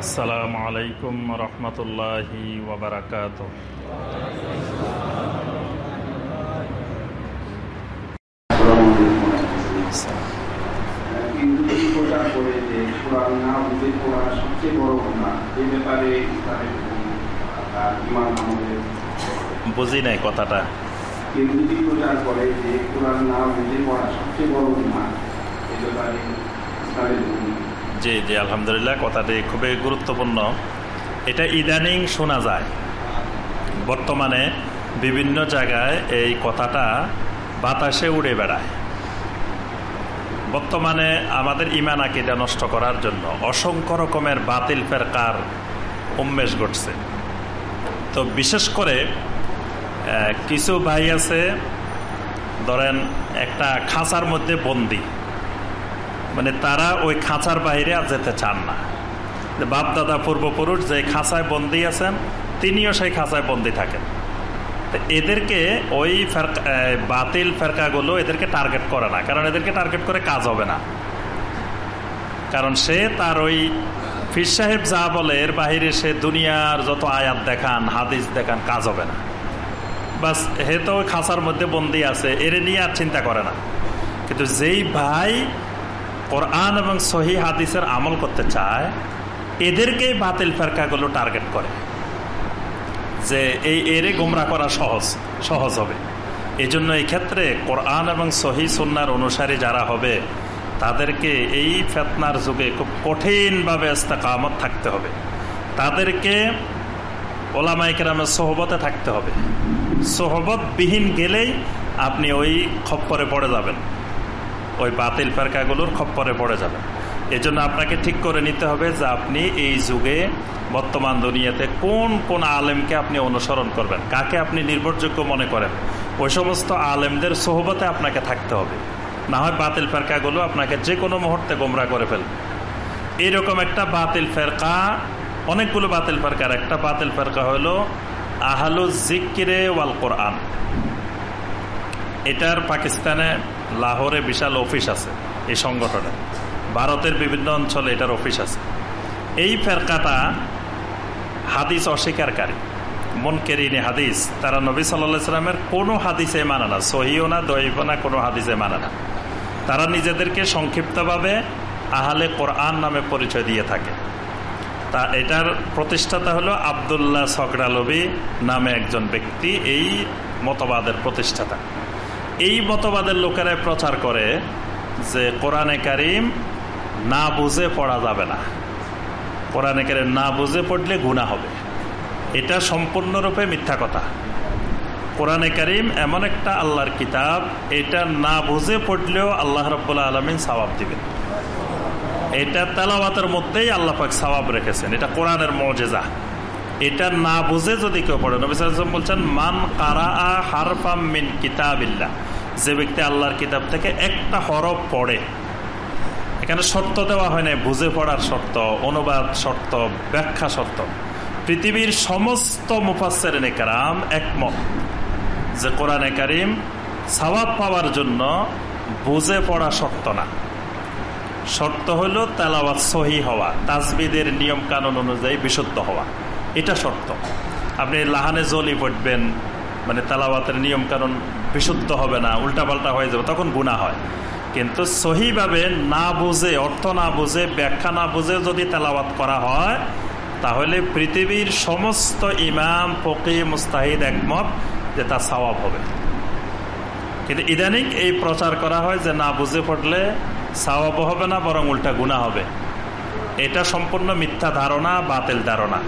আসসালামু আলাইকুম রহমতুল্লাহি ওবরাকাত বুঝে নাই কথাটা। কিন্তু প্রচার করে যে কোরআন না বুঝে পড়া সবচেয়ে বড় গুণা এই ব্যাপারে জি জি, আলহামদুলিল্লাহ, কথাটি খুবই গুরুত্বপূর্ণ। এটা ইদানিং শোনা যায়। বর্তমানে বিভিন্ন জায়গায় এই কথাটা বাতাসে উড়ে বেড়ায়। বর্তমানে আমাদের ইমান আকিদা নষ্ট করার জন্য অসংখ্য রকমের বাতিল ফেরকার উন্মেষ ঘটছে। তো বিশেষ করে কিছু ভাই আছে, ধরেন একটা খাঁচার মধ্যে বন্দি। মানে তারা ওই খাঁচার বাইরে আর যেতে চান না। বাপ দাদা পূর্বপুরুষ যে খাঁচায় বন্দি আছেন, তিনিও সেই খাঁচায় বন্দি থাকেন। এদেরকে ওই বাতিল ফেরকাগুলো এদেরকে টার্গেট করে না। কারণ এদেরকে টার্গেট করে কাজ হবে না। কারণ সে তার ওই ফির সাহেব যা বলে, এর বাহিরে সে দুনিয়ার যত আয়াত দেখান, হাদিস দেখান, কাজ হবে না। বাস, হে তো খাঁচার মধ্যে বন্দি আছে, এর নিয়ে আর চিন্তা করে না। কিন্তু যেই ভাই কোরআন এবং সহি হাদিসের আমল করতে চায়, এদেরকেই বাতিল ফেরকাগুলো টার্গেট করে যে এই এরে গোমরা করা সহজ সহজ হবে। এই জন্য এই ক্ষেত্রে কোরআন এবং সহি সুন্নার অনুসারী যারা হবে, তাদেরকে এই ফেতনার যুগে খুব কঠিনভাবে ইস্তেকামত থাকতে হবে। তাদেরকে ওলামাইকেরামের সোহবতে থাকতে হবে। সোহবতবিহীন গেলেই আপনি ওই খপ্পরে পড়ে যাবেন। ওই বাতিল ফেরকাগুলোর খপ্পরে পড়ে যাবে। এই জন্য আপনাকে ঠিক করে নিতে হবে যে আপনি এই যুগে বর্তমান দুনিয়াতে কোন কোন আলেমকে আপনি অনুসরণ করবেন, কাকে আপনি নির্ভরযোগ্য মনে করেন। ওই সমস্ত আলেমদের সোহবতে আপনাকে থাকতে হবে। না হয় বাতিল ফেরকাগুলো আপনাকে যে কোনো মুহূর্তে গোমরা করে ফেলবে। এইরকম একটা বাতিল ফেরকা অনেকগুলো বাতিল ফেরকার একটা বাতিল ফেরকা হলো আহালু জিকিরে ওয়াল কোরআন। এটার পাকিস্তানে লাহোরে বিশাল অফিস আছে এই সংগঠনের ভারতের বিভিন্ন অঞ্চলে এটার অফিস আছে। এই ফেরকাটা হাদিস অস্বীকারী। মন কেরিনে হাদিস। তারা নবী সাল্লা সাল্লামের কোনো হাদিসে মানে না। সহিও না দৈব না, কোনো হাদিসে মানে না। তারা নিজেদেরকে সংক্ষিপ্তভাবে আহালে কোরআন নামে পরিচয় দিয়ে থাকে। তা এটার প্রতিষ্ঠাতা হলো আবদুল্লাহ সকরালবি নামে একজন ব্যক্তি। এই মতবাদের প্রতিষ্ঠাতা। এই মতবাদের লোকেরাই প্রচার করে যে কোরআনে কারিম না বুঝে পড়া যাবে না। কোরআনে কারিম না বুঝে পড়লে গুণা হবে। এটা সম্পূর্ণরূপে মিথ্যা কথা। কোরআনে কারিম এমন একটা আল্লাহর কিতাব, এটা না বুঝে পড়লেও আল্লাহ রব্বুল্লা আলমিন সবাব দিবেন। এটা তেলাওয়াতের মধ্যেই আল্লাহ পাক সবাব রেখেছেন। এটা কোরআনের মজেজা। এটা না বুঝে যদি কেউ পড়ে, নবী সাল্লাম বলছেন, মান কারা হারফাম মিন কিতাবিল্লা যে ব্যক্তি আল্লাহর কিতাব থেকে একটা হরফ পড়ে, এখানে শর্ত দেওয়া হয় না বুঝে পড়ার শর্ত, অনুবাদ শর্ত, ব্যাখ্যা শর্ত। পৃথিবীর সমস্ত মুফাসের নেকারাম একমত যে কোরআনে কারিম সবাব পাওয়ার জন্য বুঝে পড়া শর্ত না। শর্ত হলো তেলাওয়াত সহি হওয়া তাজবিদের নিয়ম কানুন অনুযায়ী বিশুদ্ধ হওয়া। এটা শর্ত। আপনি লাহানে জলি পড়বেন মানে তেলাওয়াতের নিয়ম কানুন বিশুদ্ধ হবে না, উল্টাপাল্টা হয়ে যাবে, তখন গুণা হয়। কিন্তু সহিভাবে না বুঝে, অর্থ না বুঝে, ব্যাখ্যা না বুঝে যদি তেলাওয়াত করা হয়, তাহলে পৃথিবীর সমস্ত ইমাম ফকি মুস্তাহিদ একমত যে তা সওয়াব হবে। কিন্তু ইদানিং এই প্রচার করা হয় যে না বুঝে পড়লে সওয়াব হবে না, বরং উল্টা গুণা হবে। এটা সম্পূর্ণ মিথ্যা ধারণা, বাতিল ধারণা।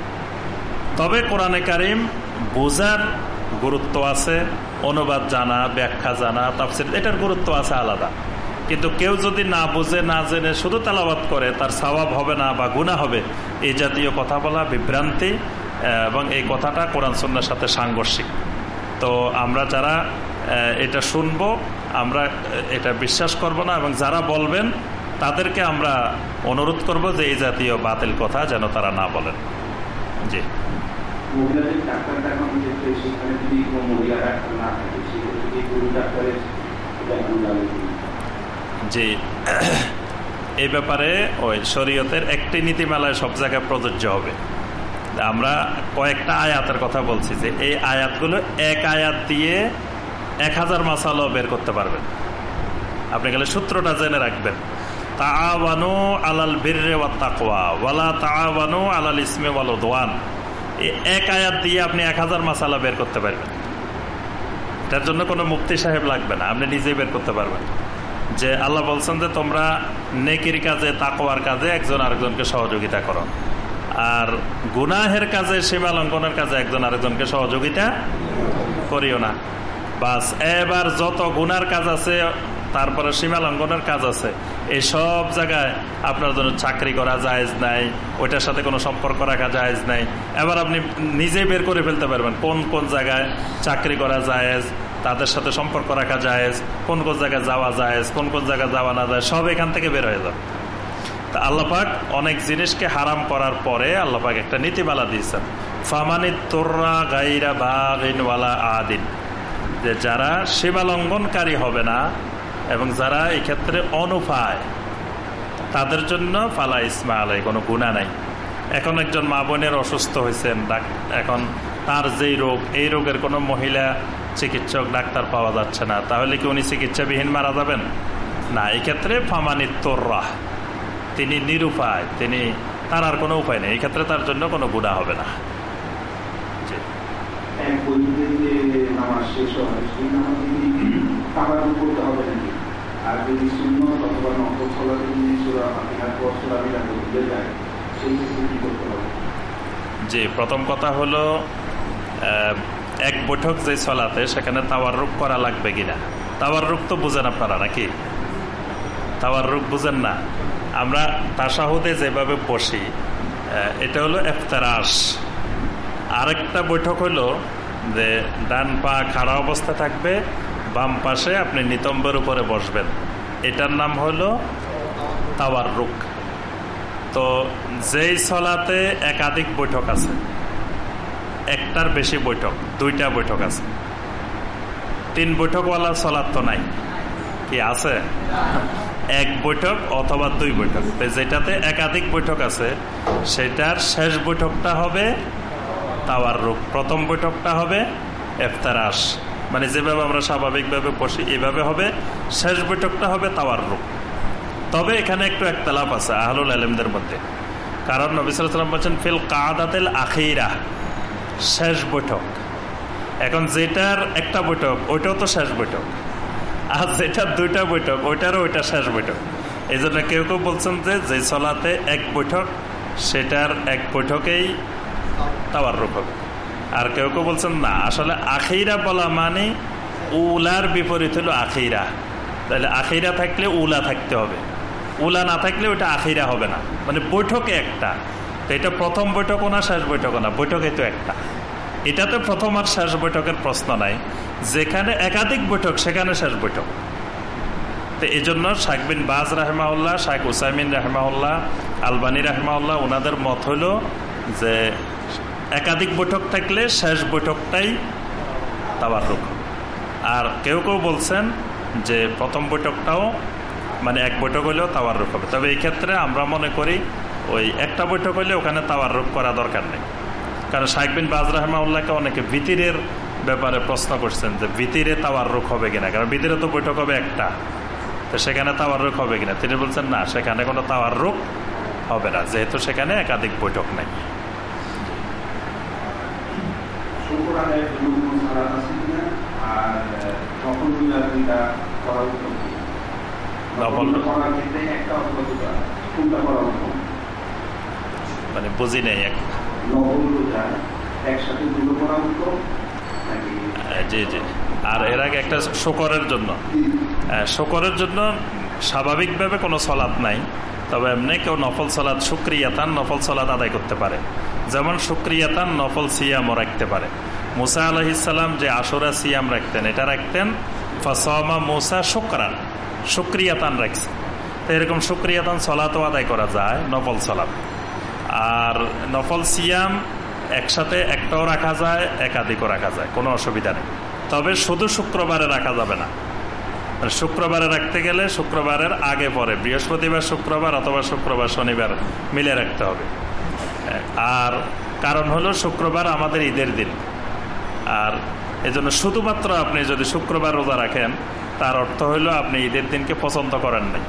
তবে কোরআনে কারিম বোঝার গুরুত্ব আছে। অনুবাদ জানা, ব্যাখ্যা জানা, তাফসির, এটার গুরুত্ব আছে আলাদা। কিন্তু কেউ যদি না বুঝে, না জেনে, শুধু তালাবাদ করে, তার স্বভাব হবে না বা গুণা হবে, এই জাতীয় কথা বলা বিভ্রান্তি এবং এই কথাটা কোরআন সন্ন্যার সাথে সাংঘর্ষিক। তো আমরা যারা এটা শুনব, আমরা এটা বিশ্বাস করব না, এবং যারা বলবেন, তাদেরকে আমরা অনুরোধ করব যে এই জাতীয় বাতিল কথা যেন তারা না বলেন। জি। মহিলাদের ডাক্তার দেখানো যেতে সেখানে যদি কোনো মহিলা ডাক্তার না থাকে, সেক্ষেত্রে এই গরু ডাক্তারের? জি। এই ব্যাপারে ওই শরীয়তের একটি নীতিমালায় সব জায়গায় প্রযোজ্য হবে। আমরা কয়েকটা আয়াতের কথা বলছি যে এই আয়াতগুলো এক আয়াত দিয়ে এক হাজার মাসালও বের করতে পারবেন। আপনি গেলে সূত্রটা জেনে রাখবেন। তাওয়ানো আলাল বীররে ওয়া তাকওয়া, ওয়ালা তাওয়ানো আলাল ইসমে ওয়াল দোয়ান এক আয়াত দিয়ে আপনি এক হাজার মাসালা বের করতে পারবেন। তার জন্য কোনো মুক্তি সাহেব লাগবে না, আপনি নিজেই বের করতে পারবেন। যে আল্লাহ বলছেন যে তোমরা নেকির কাজে তাকোয়ার কাজে একজন আরেকজনকে সহযোগিতা করো। আর গুনাহের কাজে, সীমা লঙ্ঘনের কাজে একজন আরেকজনকে সহযোগিতা করিও না। বাস, এবার যত গুনার কাজ আছে, তারপরে সীমা লঙ্ঘনের কাজ আছে এই সব জায়গায় আপনার জন্য চাকরি করা জায়েজ নাই, ওইটার সাথে কোনো সম্পর্ক রাখা জায়েজ নাই। এবার আপনি নিজেই বের করে ফেলতে পারবেন কোন কোন জায়গায় চাকরি করা জায়েজ, তাদের সাথে সম্পর্ক রাখা জায়েজ, কোন কোন জায়গায় যাওয়া জায়েজ, কোন কোন জায়গায় যাওয়া না যায় সব এখান থেকে বের হয়ে যাবে। তা আল্লাপাক অনেক জিনিসকে হারাম করার পরে আল্লাপাক একটা নীতিমালা দিয়েছেন, ফামানি তোর্রা গাইরা বাগিনওয়ালা আদিন যে যারা সীমালঙ্ঘনকারী হবে না এবং যারা এই ক্ষেত্রে অনুপায় তাদের জন্য ফালা ইসমা আলাই কোনো গুণা নাই। এখন একজন মা বোনের অসুস্থ হয়েছেন এখন তার যেই রোগ, এই রোগের কোনো মহিলা চিকিৎসক, ডাক্তার পাওয়া যাচ্ছে না। তাহলে কি উনি চিকিৎসাবিহীন মারা যাবেন? না, এক্ষেত্রে ক্ষেত্রে ফামানি তোর্রাহ। তিনি নিরুপায়, তিনি, তার আর কোনো উপায় নেই। এক্ষেত্রে তার জন্য কোনো গুণা হবে না। শেষ হয় নাকি আর যদি শূন্য অথবা জি, প্রথম কথা হলো এক বৈঠক যে চলাতে সেখানে তাওয়ার রূপ করা লাগবে কিনা? তাওয়ার রূপ তো বুঝেন আপনারা নাকি? তাওয়ার রূপ বুঝেন না? আমরা তাসাহুদে যেভাবে বসি এটা হলো এফতারাস আরেকটা বৈঠক হলো যে ডান পা খাড়া অবস্থা থাকবে বাম পাশে আপনি নিতম্বের উপরে বসবেন। এটার নাম হলো তাওয়ার রুক তো যেই সলাতে একাধিক বৈঠক আছে, একটার বেশি বৈঠক, দুইটা বৈঠক আছে। তিন বৈঠকওয়ালা সলাৎ তো নাই। কি আছে? এক বৈঠক অথবা দুই বৈঠক। যেটাতে একাধিক বৈঠক আছে, সেটার শেষ বৈঠকটা হবে তাওয়ার রূপ প্রথম বৈঠকটা হবে এফতারাস মানে যেভাবে আমরা স্বাভাবিকভাবে বসি, এভাবে হবে। শেষ বৈঠকটা হবে তাওয়ার রূপ তবে এখানে একটু একতলাপ আছে আহলুল আলমদের মধ্যে। কারণ নবিসাম বলছেন, ফিল কাদাতেল আখিরা। শেষ বৈঠক। এখন যেটার একটা বৈঠক, ওইটাও তো শেষ বৈঠক। আর যেটার দুইটা বৈঠক, ওইটারও ওইটা শেষ বৈঠক। এই জন্য কেউ কেউ বলছেন যে যে চলাতে এক বৈঠক, সেটার এক বৈঠকেই তাওয়ার রূপ হবে। আর কেউ কেউ বলছেন, না, আসলে আখেইরা বলা মানে উলার বিপরীত হলো আখেইরা তাহলে আখেইরা থাকলে উলা থাকতে হবে। উলা না থাকলে ওটা আখেইরা হবে না। মানে বৈঠকে একটা। তো এটা প্রথম বৈঠকও না শেষ বৈঠকও না? বৈঠকে তো একটা। এটাতে প্রথম আর শেষ বৈঠকের প্রশ্ন নাই। যেখানে একাধিক বৈঠক, সেখানে শেষ বৈঠক। তো এই জন্য শাক বিন বাজ রাহেমাউল্লাহ শাক উসাইমিন রাহেমাউল্লাহ আলবানী রাহেমাউল্লাহ ওনাদের মত হলো যে একাধিক বৈঠক থাকলে শেষ বৈঠকটাই তাবার রুখ আর কেউ কেউ বলছেন যে প্রথম বৈঠকটাও মানে এক বৈঠক হলেও রূপ হবে। তবে এই ক্ষেত্রে আমরা মনে করি ওই একটা বৈঠক হলে ওখানে রূপ করা দরকার নেই। কারণ শাহেক বিন বাজ রাহমাউল্লাহকে অনেকে ভিতিরের ব্যাপারে প্রশ্ন করছেন যে ভিতিরে রুখ হবে কিনা? কারণ ভিতিরে তো বৈঠক হবে একটা। তো সেখানে রুখ হবে কিনা? তিনি বলছেন না, সেখানে কোনো রুখ হবে না, যেহেতু সেখানে একাধিক বৈঠক নেই। মানে বুঝি নেই জি জি। আর এর আগে একটা শকরের জন্য। শকরের জন্য স্বাভাবিকভাবে কোনো সলাদ নাই তবে এমনি কেউ নফল সলাদ সুক্রিয়াতান নফল সলাদ আদায় করতে পারে। যেমন সুক্রিয়াতান নফল সিয়ামও রাখতে পারে। মুসা আলহিসাল্লাম যে আসরা সিয়াম রাখতেন, এটা রাখতেন, ফসমা মুসা শুক্রান সুক্রিয়াতান রাখছে। তো এরকম সুক্রিয়াতান সলাতও আদায় করা যায়, নফল সলাদ আর নফল সিয়াম একসাথে একটাও রাখা যায়, একাধিকও রাখা যায়, কোনো অসুবিধা নেই। তবে শুধু শুক্রবারে রাখা যাবে না। মানে শুক্রবারে রাখতে গেলে শুক্রবারের আগে পরে, বৃহস্পতিবার শুক্রবার অথবা শুক্রবার শনিবার মিলে রাখতে হবে। আর কারণ হলো শুক্রবার আমাদের ঈদের দিন। আর এজন্য শুধুমাত্র আপনি যদি শুক্রবার রোজা রাখেন, তার অর্থ হইল আপনি ঈদের দিনকে পছন্দ করেন নাই।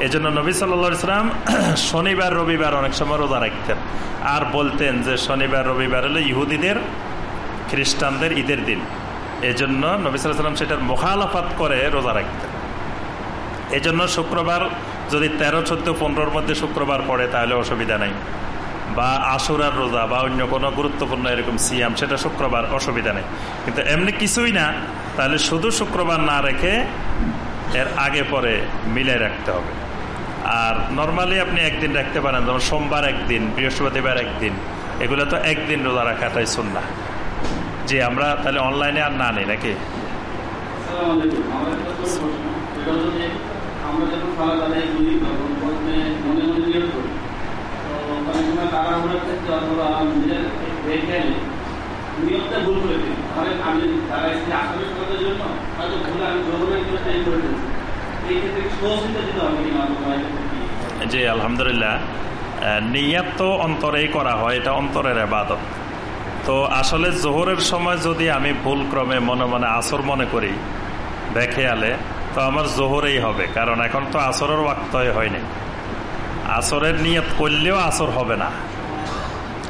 এই জন্য নবী সাল্লা ইসলাম শনিবার, রবিবার অনেক সময় রোজা রাখতেন। আর বলতেন যে শনিবার, রবিবার হলো ইহুদিদের, খ্রিস্টানদের ঈদের দিন। এই জন্য নবী সাল্লাম সেটার মোখালাফাত করে রোজা রাখতেন। এই জন্য শুক্রবার যদি তেরো, চোদ্দ, পনেরোর মধ্যে শুক্রবার পড়ে, তাহলে অসুবিধা নেই। বা আশুরার রোজা বা অন্য কোনো গুরুত্বপূর্ণ এরকম সিয়াম, সেটা শুক্রবার অসুবিধা নেই। কিন্তু এমনি কিছুই না, তাহলে শুধু শুক্রবার না রেখে এর আগে পরে মিলে রাখতে হবে। আর নর্মালি আপনি একদিন রাখতে পারেন, যেমন সোমবার একদিন, বৃহস্পতিবার একদিন, এগুলো তো একদিন রোজা রাখাটাই শুননা যে আমরা তাহলে অনলাইনে আর না নেই নাকি? আমরা যখন খাবার আদায় করি তখন মনে মনে নিয়োগ করি তো অনেক সময় জি, আলহামদুলিল্লাহ। নিয়াত তো অন্তরেই করা হয়, এটা অন্তরের আবাদত। তো আসলে জোহরের সময় যদি আমি ভুল ক্রমে মনে মনে আসর মনে করি দেখে আলে তো আমার জোহরেই হবে, কারণ এখন তো আসরের ওয়াক্তই হয়নি। আসরের নিয়ত করলেও আসর হবে না।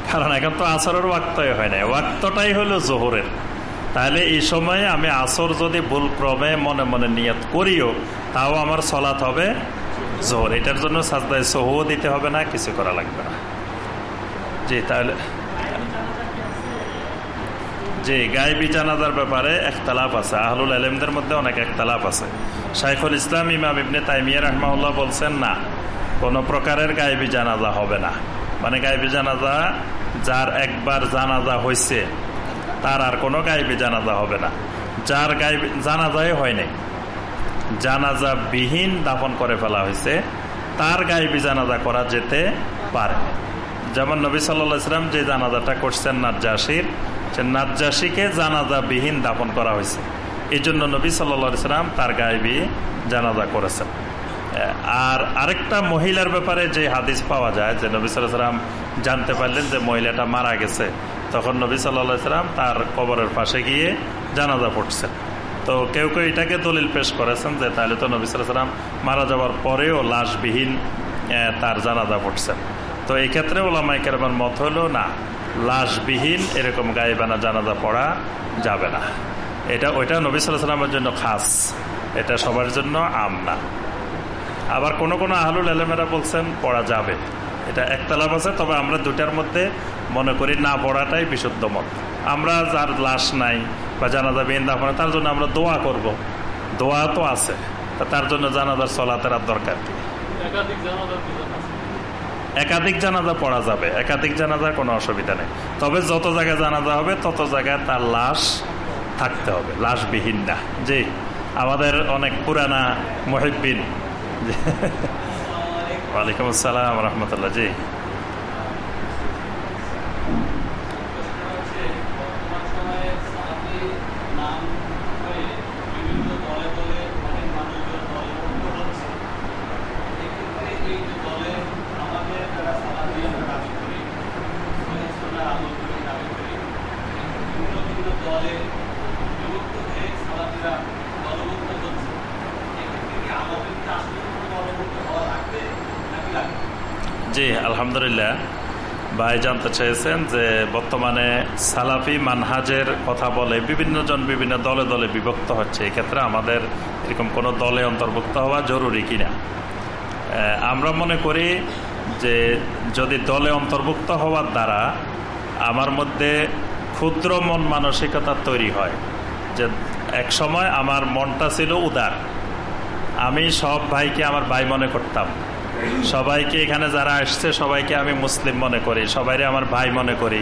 কারণ এখন তো আসরের ওয়াক্তই হয় না ওয়াক্তটাই হলো জোহরের। তাহলে এই সময়ে আমি আসর যদি ভুল ক্রমে মনে মনে নিয়ত করিও, তাও আমার সলাৎ হবে জোহর। এটার জন্য সাজদায় সহ দিতে হবে না, কিছু করা লাগবে না। জি, তাহলে জি, গায়েবী জানাজার ব্যাপারে একতালাপ আছে। আহলুল আলমদের মধ্যে অনেক একতালাপ আছে। শাইখুল ইসলাম ইমাম ইবনে তাইমিয়া রহমাউল্লাহ বলছেন, না, কোনো প্রকারের গায়েবী জানাজা হবে না। মানে গায়েবী জানাজা যার একবার জানাজা হয়েছে তার আর কোনো গায়েবী জানাজা হবে না। যার গায়েবী জানাজাই হয় নাই। জানাজা বিহীন দাফন করে ফেলা হয়েছে তার গায়েবী জানাজা করা যেতে পারে যেমন নবী সাল্লা ইসলাম যে জানাজাটা করছেন নাজ্জাসির, সে নাজ্জাসিকে জানাজা বিহীন দাফন করা হয়েছে এই জন্য নবী সাল্লা ইসলাম তার গায়েবী জানাজা করেছেন। আর আরেকটা মহিলার ব্যাপারে যে হাদিস পাওয়া যায়, যে নবী সাল্লাম জানতে পারলেন যে মহিলাটা মারা গেছে, তখন নবী সাল্লা সাল্লাম তার কবরের পাশে গিয়ে জানাজা পড়ছেন। তো কেউ কেউ এটাকে দলিল পেশ করেছেন যে তাহলে তো নবী সাল্লাম মারা যাওয়ার পরেও লাশবিহীন তার জানাজা পড়ছেন। তো এই ক্ষেত্রে ওলামাই কেরবার মত হলো, না, লাশবিহীন এরকম গায়েবানা জানাজা পড়া যাবে না। এটা, ওইটা নবী সাল্লামের জন্য খাস। এটা সবার জন্য আম না। আবার কোন কোনো আহলুল আলমেরা বলছেন পড়া যাবে। এটা একতলাপ আছে তবে আমরা দুটার মধ্যে মনে করি না পড়াটাই বিশুদ্ধ মত। আমরা যার লাশ নাই বা জানাজা বিহীন দাফনে তার জন্য আমরা দোয়া করব। দোয়া তো আছে তার জন্য জানাজার চলাতের আর দরকার কি? একাধিক জানাজা পড়া যাবে একাধিক জানাজার কোনো অসুবিধা নেই। তবে যত জায়গায় জানাজা হবে তত জায়গায় তার লাশ থাকতে হবে লাশবিহীন না। জি আমাদের অনেক পুরানা মহিবিন ওয়ালাইকুম আসসালাম রহমতুল্লাহ জি জি আলহামদুলিল্লাহ ভাই জানতে চেয়েছেন যে বর্তমানে সালাফি মানহাজের কথা বলে বিভিন্ন জন বিভিন্ন দলে দলে বিভক্ত হচ্ছে। এক্ষেত্রে আমাদের এরকম কোনো দলে অন্তর্ভুক্ত হওয়া জরুরি কিনা? আমরা মনে করি যে যদি দলে অন্তর্ভুক্ত হওয়ার দ্বারা আমার মধ্যে ক্ষুদ্র মন মানসিকতা তৈরি হয়, যে এক সময় আমার মনটা ছিল উদার। আমি সব ভাইকে আমার ভাই মনে করতাম। সবাইকে এখানে যারা আসছে, সবাইকে আমি মুসলিম মনে করি সবাই আমার ভাই মনে করি,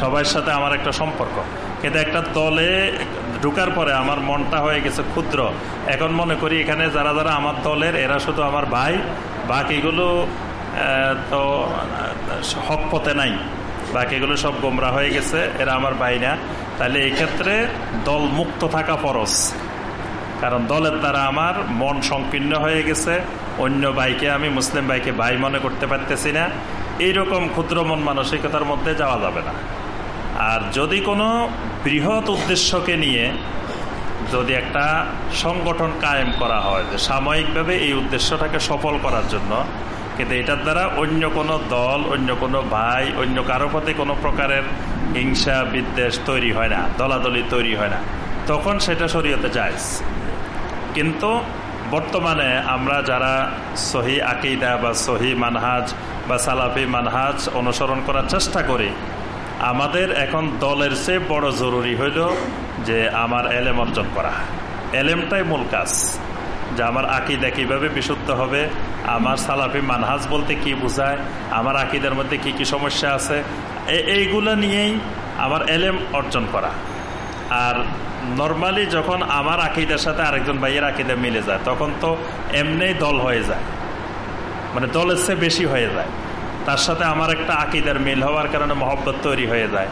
সবার সাথে আমার একটা সম্পর্ক। কিন্তু একটা দলে ঢুকার পরে আমার মনটা হয়ে গেছে ক্ষুদ্র। এখন মনে করি এখানে যারা যারা আমার দলের, এরা শুধু আমার ভাই, বাকিগুলো তো, হক পথে নাই। বাকিগুলো সব গোমরা হয়ে গেছে, এরা আমার ভাই না। তাহলে এক্ষেত্রে দল মুক্ত থাকা ফরজ। কারণ দলের দ্বারা আমার মন সংকীর্ণ হয়ে গেছে অন্য ভাইকে আমি মুসলিম ভাইকে ভাই মনে করতে পারতেছি না। এইরকম ক্ষুদ্র মন মানসিকতার মধ্যে যাওয়া যাবে না। আর যদি কোনো বৃহৎ উদ্দেশ্যকে নিয়ে যদি একটা সংগঠন কায়েম করা হয় যে সাময়িকভাবে এই উদ্দেশ্যটাকে সফল করার জন্য, কিন্তু এটার দ্বারা অন্য কোনো দল, অন্য কোনো ভাই, অন্য কারও প্রতি কোনো প্রকারের হিংসা, বিদ্বেষ তৈরি হয় না, দলাদলি তৈরি হয় না, তখন সেটা শরীয়তে যায় কিন্তু বর্তমানে আমরা যারা সহি আকিদা বা সহি মানহাজ বা সালাফি মানহাজ অনুসরণ করার চেষ্টা করি, আমাদের এখন দলের চেয়ে বড় জরুরি হইল যে আমার এলেম অর্জন করা। এলেমটাই মূল কাজ। যে আমার আকিদা কীভাবে বিশুদ্ধ হবে, আমার সালাফি মানহাজ বলতে কি বোঝায়, আমার আকিদার মধ্যে কি কি সমস্যা আছে এইগুলো নিয়েই আমার এলেম অর্জন করা। আর নর্মালি যখন আমার আকিদার সাথে আরেকজন ভাইয়ের আকিদা মিলে যায়, তখন তো এমনি দল হয়ে যায়। মানে দলের চেয়ে বেশি হয়ে যায়। তার সাথে আমার একটা আকিদার মিল হওয়ার কারণে মহব্বত তৈরি হয়ে যায়।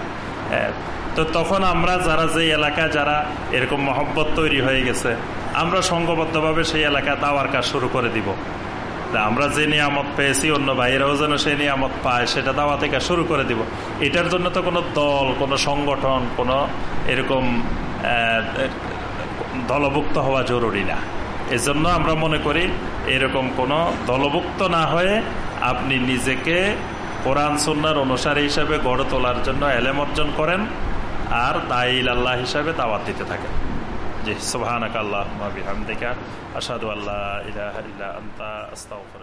তো তখন আমরা যারা যে এলাকা যারা এরকম মহব্বত তৈরি হয়ে গেছে, আমরা সংঘবদ্ধভাবে সেই এলাকায় দাওয়ার কাজ শুরু করে দিব। আমরা যে নিয়ামত পেয়েছি, অন্য ভাইয়েরাও যেন সেই নিয়ামত পায়, সেটা দাওয়া থেকে শুরু করে দিব। এটার জন্য তো কোনো দল, কোনো সংগঠন, কোনো এরকম দলভুক্ত হওয়া জরুরি না। এজন্য আমরা মনে করি এরকম কোনো দলভুক্ত না হয়ে আপনি নিজেকে কোরআন সন্ন্যার অনুসারী হিসাবে গড়ে তোলার জন্য এলেম অর্জন করেন আর দাইল আল্লাহ হিসাবে দাওয়াত দিতে থাকেন। জি সুবহানাক আল্লাহুম্মা বিহামদিকা, আশহাদু আল্লা ইলাহা ইল্লা আনতা, আস্তাগফিরুকা।